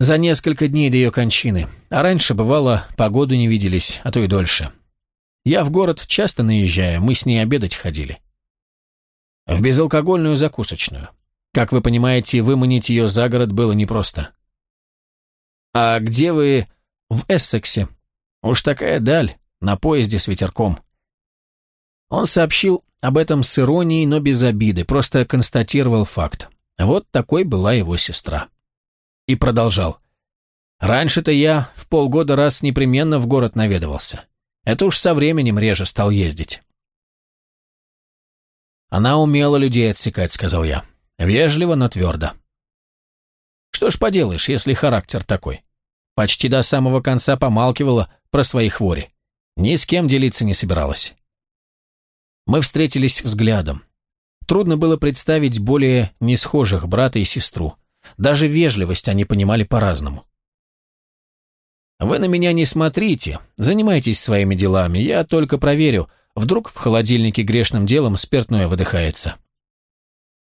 За несколько дней до ее кончины, а раньше, бывало, погоду не виделись, а то и дольше. Я в город часто наезжаю, мы с ней обедать ходили. В безалкогольную закусочную. Как вы понимаете, выманить ее за город было непросто. «А где вы...» «В Эссексе. Уж такая даль, на поезде с ветерком». Он сообщил об этом с иронией, но без обиды, просто констатировал факт. Вот такой была его сестра. И продолжал. «Раньше-то я в полгода раз непременно в город наведывался. Это уж со временем реже стал ездить». «Она умела людей отсекать», — сказал я. «Вежливо, но твердо». «Что ж поделаешь, если характер такой?» Почти до самого конца помалкивала про свои хвори. Ни с кем делиться не собиралась. Мы встретились взглядом. Трудно было представить более несхожих брата и сестру. Даже вежливость они понимали по-разному. «Вы на меня не смотрите, занимайтесь своими делами, я только проверю, вдруг в холодильнике грешным делом спиртное выдыхается».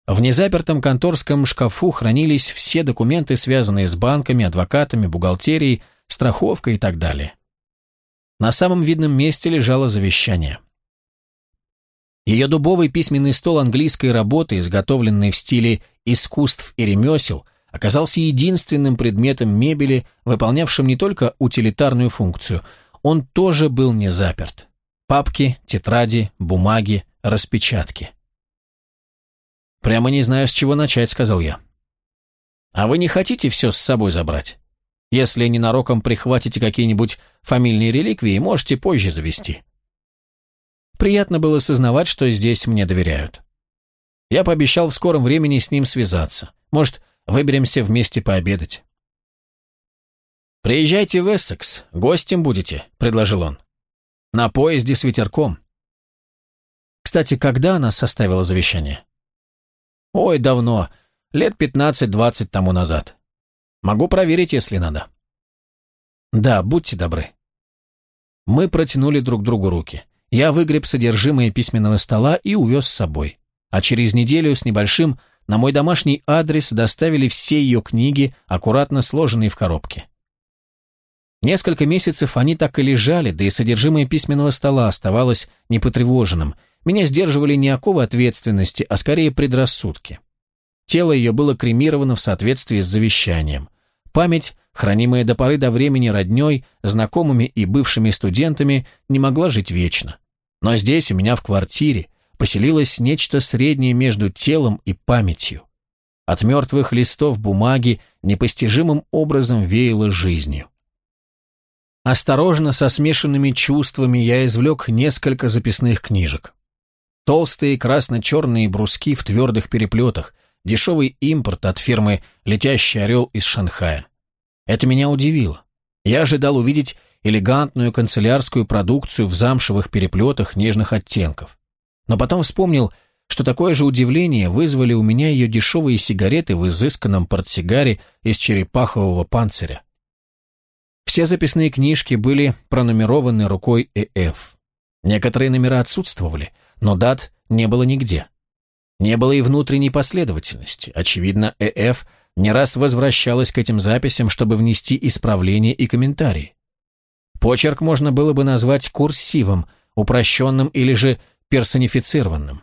В незапертом конторском шкафу хранились все документы, связанные с банками, адвокатами, бухгалтерией, страховкой и так далее. На самом видном месте лежало завещание. Ее дубовый письменный стол английской работы, изготовленный в стиле искусств и ремесел, оказался единственным предметом мебели, выполнявшим не только утилитарную функцию, он тоже был не заперт. Папки, тетради, бумаги, распечатки. «Прямо не знаю, с чего начать», — сказал я. «А вы не хотите все с собой забрать? Если ненароком прихватите какие-нибудь фамильные реликвии, можете позже завести». Приятно было сознавать, что здесь мне доверяют. Я пообещал в скором времени с ним связаться. Может, выберемся вместе пообедать. «Приезжайте в Эссекс, гостем будете», — предложил он. «На поезде с ветерком». Кстати, когда она составила завещание? Ой, давно, лет пятнадцать-двадцать тому назад. Могу проверить, если надо. Да, будьте добры. Мы протянули друг другу руки. Я выгреб содержимое письменного стола и увез с собой. А через неделю с небольшим на мой домашний адрес доставили все ее книги, аккуратно сложенные в коробке. Несколько месяцев они так и лежали, да и содержимое письменного стола оставалось непотревоженным. Меня сдерживали не оковы ответственности, а скорее предрассудки. Тело ее было кремировано в соответствии с завещанием. Память, хранимая до поры до времени родней, знакомыми и бывшими студентами, не могла жить вечно. Но здесь, у меня в квартире, поселилось нечто среднее между телом и памятью. От мертвых листов бумаги непостижимым образом веяло жизнью. Осторожно, со смешанными чувствами, я извлек несколько записных книжек. Толстые красно-черные бруски в твердых переплетах, дешевый импорт от фирмы «Летящий орел» из Шанхая. Это меня удивило. Я ожидал увидеть элегантную канцелярскую продукцию в замшевых переплетах нежных оттенков. Но потом вспомнил, что такое же удивление вызвали у меня ее дешевые сигареты в изысканном портсигаре из черепахового панциря. Все записные книжки были пронумерованы рукой ЭФ. Некоторые номера отсутствовали, но дат не было нигде. Не было и внутренней последовательности. Очевидно, ЭФ не раз возвращалась к этим записям, чтобы внести исправления и комментарии. Почерк можно было бы назвать курсивом, упрощенным или же персонифицированным.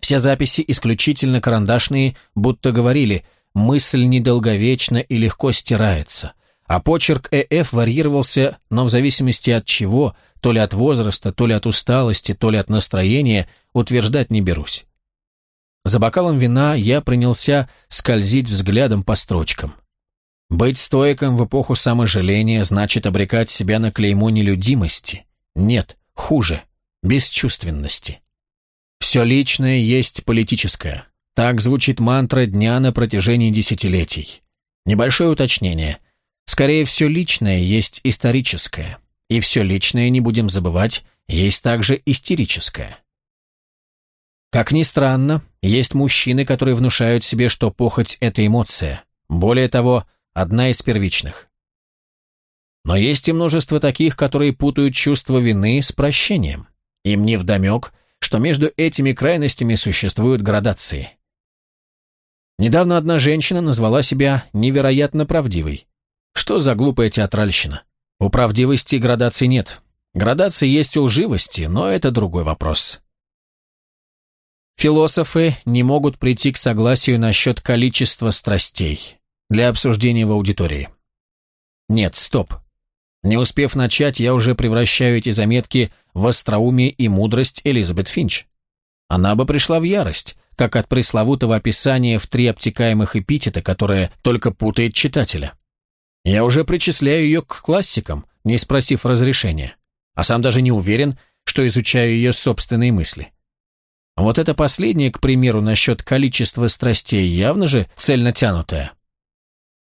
Все записи исключительно карандашные, будто говорили «мысль недолговечна и легко стирается», а почерк ЭФ варьировался, но в зависимости от чего, то ли от возраста, то ли от усталости, то ли от настроения, утверждать не берусь. За бокалом вина я принялся скользить взглядом по строчкам. Быть стоиком в эпоху саможаления значит обрекать себя на клеймо нелюдимости. Нет, хуже, бесчувственности. Все личное есть политическое. Так звучит мантра дня на протяжении десятилетий. Небольшое уточнение. Скорее, все личное есть историческое. И все личное, не будем забывать, есть также истерическое. Как ни странно, есть мужчины, которые внушают себе, что похоть – это эмоция. Более того, одна из первичных. Но есть и множество таких, которые путают чувство вины с прощением. Им не вдомек, что между этими крайностями существуют градации. Недавно одна женщина назвала себя невероятно правдивой. Что за глупая театральщина? У правдивости градаций нет. Градации есть у лживости, но это другой вопрос. Философы не могут прийти к согласию насчет количества страстей для обсуждения в аудитории. Нет, стоп. Не успев начать, я уже превращаю эти заметки в остроумие и мудрость Элизабет Финч. Она бы пришла в ярость, как от пресловутого описания в три обтекаемых эпитета, которое только путает читателя. Я уже причисляю ее к классикам, не спросив разрешения, а сам даже не уверен, что изучаю ее собственные мысли. Вот это последнее, к примеру, насчет количества страстей, явно же цельно тянутое.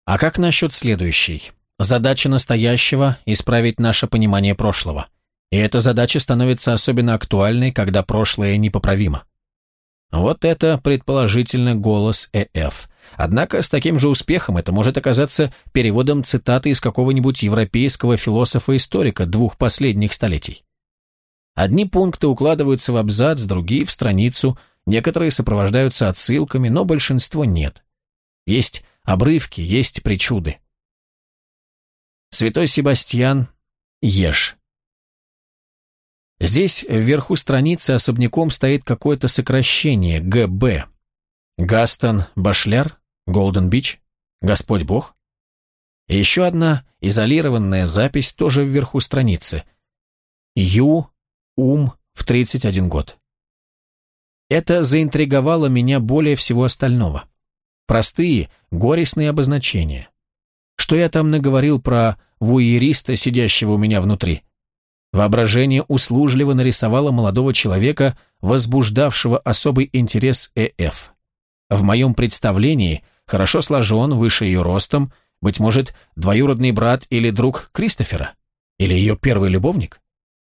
А как насчет следующей? Задача настоящего – исправить наше понимание прошлого. И эта задача становится особенно актуальной, когда прошлое непоправимо. Вот это, предположительно, голос ЭФ. Однако с таким же успехом это может оказаться переводом цитаты из какого-нибудь европейского философа-историка двух последних столетий. Одни пункты укладываются в абзац, другие – в страницу, некоторые сопровождаются отсылками, но большинство нет. Есть обрывки, есть причуды. Святой Себастьян, ешь. Здесь вверху страницы особняком стоит какое-то сокращение ГБ. Гастон Башляр, Голден Бич, Господь Бог. Еще одна изолированная запись тоже вверху страницы. Ю, ум в 31 год. Это заинтриговало меня более всего остального. Простые, горестные обозначения. Что я там наговорил про вуериста, сидящего у меня внутри? Воображение услужливо нарисовало молодого человека, возбуждавшего особый интерес ЭФ. В моем представлении хорошо сложен, выше ее ростом, быть может, двоюродный брат или друг Кристофера? Или ее первый любовник?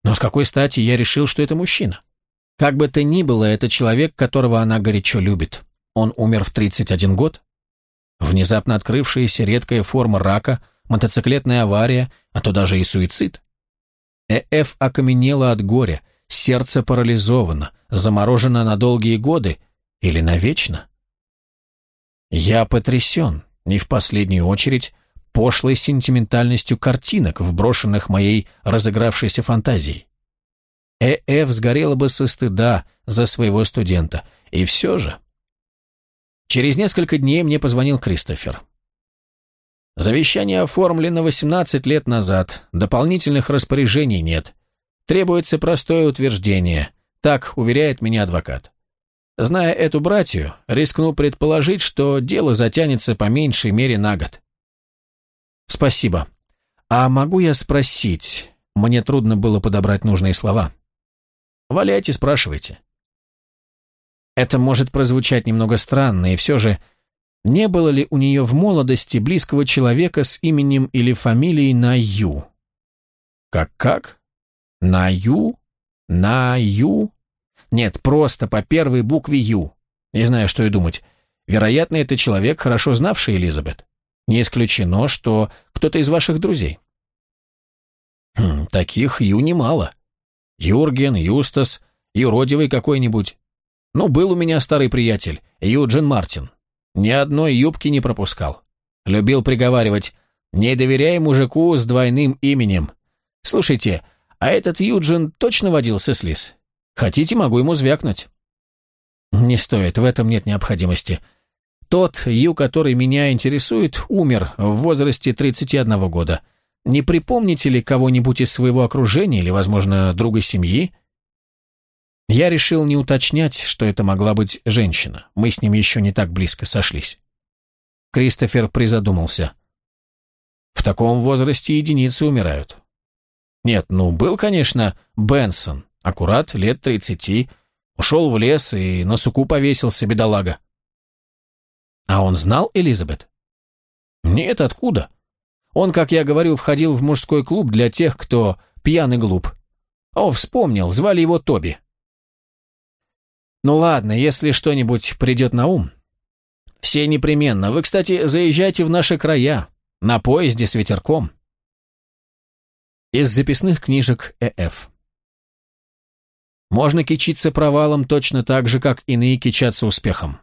Но с какой стати я решил, что это мужчина? Как бы то ни было, это человек, которого она горячо любит. Он умер в 31 год? Внезапно открывшаяся редкая форма рака, мотоциклетная авария, а то даже и суицид? Э.Ф. окаменела от горя, сердце парализовано, заморожено на долгие годы или навечно. Я потрясен, не в последнюю очередь, пошлой сентиментальностью картинок, вброшенных моей разыгравшейся фантазией. Э.Ф. сгорела бы со стыда за своего студента, и все же... Через несколько дней мне позвонил Кристофер. Завещание оформлено 18 лет назад, дополнительных распоряжений нет. Требуется простое утверждение, так уверяет меня адвокат. Зная эту братью, рискну предположить, что дело затянется по меньшей мере на год. Спасибо. А могу я спросить? Мне трудно было подобрать нужные слова. Валяйте, спрашивайте. Это может прозвучать немного странно, и все же не было ли у нее в молодости близкого человека с именем или фамилией на Ю? Как-как? На Ю? На Ю? Нет, просто по первой букве Ю. Не знаю, что и думать. Вероятно, это человек, хорошо знавший Элизабет. Не исключено, что кто-то из ваших друзей. Хм, таких Ю немало. Юрген, Юстас, юродивый какой-нибудь. Ну, был у меня старый приятель, Юджин Мартин. Ни одной юбки не пропускал. Любил приговаривать «Не доверяй мужику с двойным именем». Слушайте, а этот Юджин точно водился с Лис? Хотите, могу ему звякнуть. Не стоит, в этом нет необходимости. Тот Ю, который меня интересует, умер в возрасте 31 года. Не припомните ли кого-нибудь из своего окружения или, возможно, друга семьи? Я решил не уточнять, что это могла быть женщина. Мы с ним еще не так близко сошлись. Кристофер призадумался. В таком возрасте единицы умирают. Нет, ну, был, конечно, Бенсон, аккурат, лет тридцати, ушел в лес и на суку повесился, бедолага. А он знал Элизабет? Нет, откуда? Он, как я говорю, входил в мужской клуб для тех, кто пьян и глуп. О, вспомнил, звали его Тоби. Ну ладно, если что-нибудь придет на ум. Все непременно. Вы, кстати, заезжайте в наши края. На поезде с ветерком. Из записных книжек ЭФ. Можно кичиться провалом точно так же, как иные кичатся успехом.